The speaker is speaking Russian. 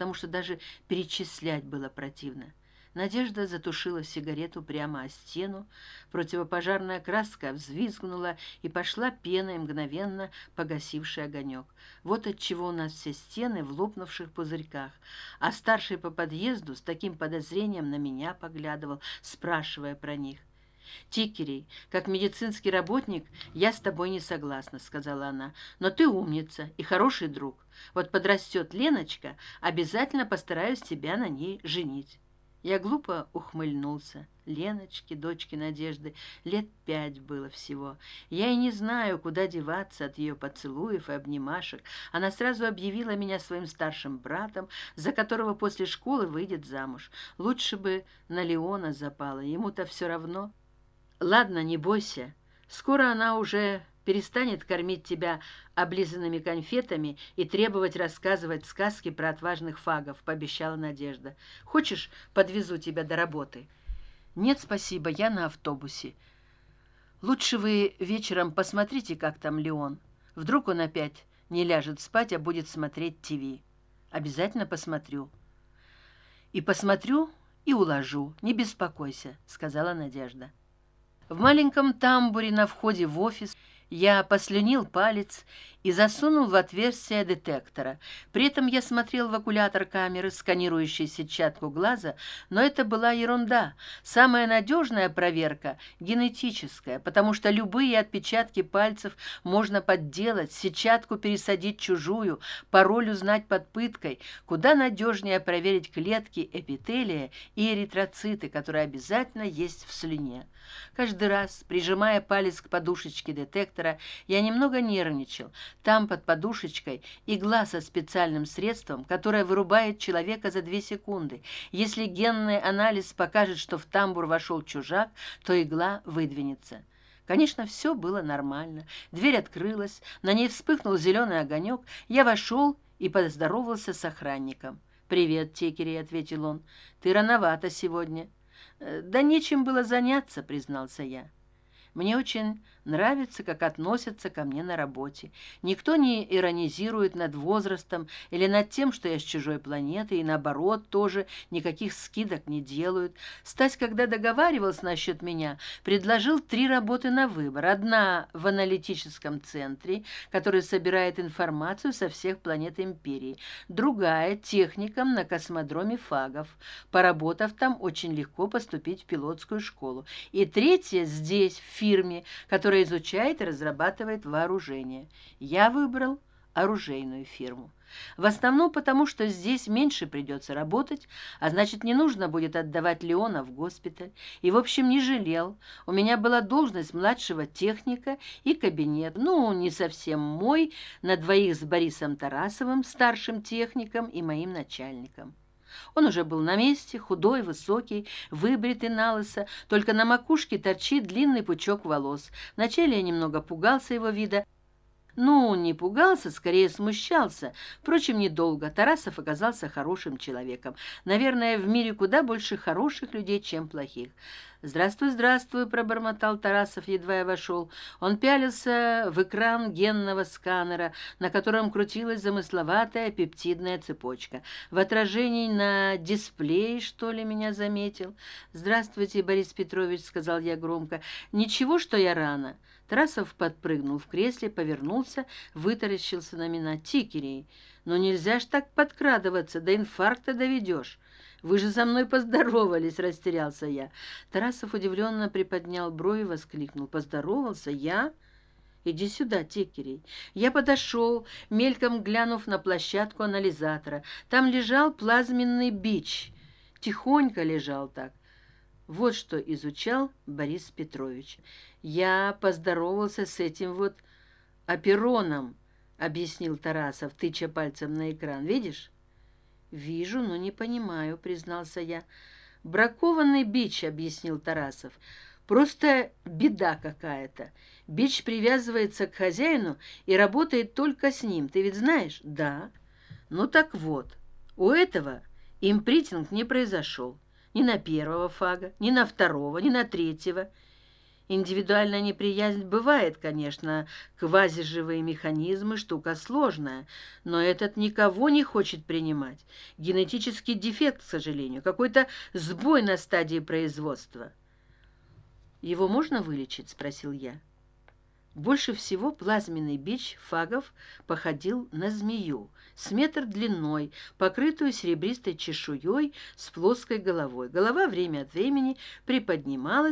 потому что даже перечислять было противно. Надежда затушила сигарету прямо о стену противопожарная краска взвизгнула и пошла пеной мгновенно погасивший огонек. Вот отчего у нас все стены в лопнувших пузырьках. А старший по подъезду с таким подозрением на меня поглядывал спрашивая про них тикерей как медицинский работник я с тобой не согласна сказала она. Но ты умница и хороший друг. Вот подрастет леночка обязательно постараюсь тебя на ней женить я глупо ухмыльнулся. Леночке дочке надежды лет пять было всего. Я и не знаю куда деваться от ее поцелуев и обнимашек. Она сразу объявила меня своим старшим братом за которого после школы выйдет замуж. Лучше бы на леона запала ему то все равно ладно не бойся. Скоро она уже перестанет кормить тебя облизанными конфетами и требовать рассказывать сказки про отважных фагов пообещала надежда. Хочешь подвезу тебя до работы? Нет спасибо я на автобусе. Лучше вы вечером посмотрите как там леон. Вдруг он опять не ляжет спать а будет смотреть тв обязательно посмотрю. И посмотрю и уложу. Не беспокойся сказала надежда в маленьком тамбуре на входе в офис я послюнил палец и засунул в отверстие детектора. При этом я смотрел в окулятор камеры сканирующей сетчатку глаза но это была ерунда. Самая надежная проверка генетическая потому что любые отпечатки пальцев можно подделать сетчатку пересадить чужую пароль узнать под пыткой. Куда надежнее проверить клетки эпителия и эритроциты которые обязательно есть в слюне. Каждый раз прижимая палец к подушечке детектора я немного нервничал там под подушечкой игла со специальным средством которое вырубает человека за две секунды. Если генный анализ покажет что в тамбур вошел чужак то игла выдвинется. Конечно все было нормально. Дверь открылась на ней вспыхнул зеленый огонек я вошел и поздоровался с охранником. Привет текери ответил он. Ты рановато сегодня «Э, да нечем было заняться признался я мне очень нравится как относятся ко мне на работе. Никто не иронизирует над возрастом или над тем что я с чужой планеты и наоборот тоже никаких скидок не делают. Стась когда договаривался насчет меня предложил три работы на выбор. Одна в аналитическом центре который собирает информацию со всех планет империи. Другая техником на космодроме фагов. Поработав там очень легко поступить в пилотскую школу. И третья здесь в фирме которая изучает и разрабатывает вооружение. Я выбрал оружейную фирму. В основном потому, что здесь меньше придется работать, а значит, не нужно будет отдавать Леона в госпиталь. И, в общем, не жалел. У меня была должность младшего техника и кабинет. Ну, не совсем мой, на двоих с Борисом Тарасовым, старшим техником и моим начальником он уже был на месте худой высокий выбритый на лысо только на макушке торчит длинный пучок волос. Вначале я немного пугался его вида ну не пугался скорее смущался. Впрочем недолго. Тарасов оказался хорошим человеком. Наверное в мире куда больше хороших людей чем плохих. Здравствуй здравствуй пробормотал тарасов едва я вошел. Он пялился в экран генного сканера на котором крутилась замысловатая пептидная цепочка. В отражении на дисплее что ли меня заметил? Здравствуйте борис петрович сказал я громко. Ничего что я рано Тарасов подпрыгнул в кресле, повернулся, вытаращился на меня. «Тикерей, но ну нельзя ж так подкрадываться, до инфаркта доведешь. Вы же со мной поздоровались, растерялся я. Тарасов удивленно приподнял брови, воскликнул. Поздоровался? Я? Иди сюда, Тикерей. Я подошел, мельком глянув на площадку анализатора. Там лежал плазменный бич. Тихонько лежал так. Вот что изучал Борис Петрович. Я поздоровался с этим вот опероном, объяснил Тарасов, тыча пальцем на экран. Видишь? вижу но не понимаю признался я. Бракованный бич объяснил тарасов. Просто беда какая то бич привязывается к хозяину и работает только с ним. Ты ведь знаешь? Да ну так вот. У этого импритинг не произошел. Ни на первого фага ни на второго ни на третьего Индивидуальная неприязнь бывает, конечно, квазиживые механизмы – штука сложная, но этот никого не хочет принимать. Генетический дефект, к сожалению, какой-то сбой на стадии производства. «Его можно вылечить?» – спросил я. Больше всего плазменный бич фагов походил на змею, с метр длиной, покрытую серебристой чешуей с плоской головой. Голова время от времени приподнималась,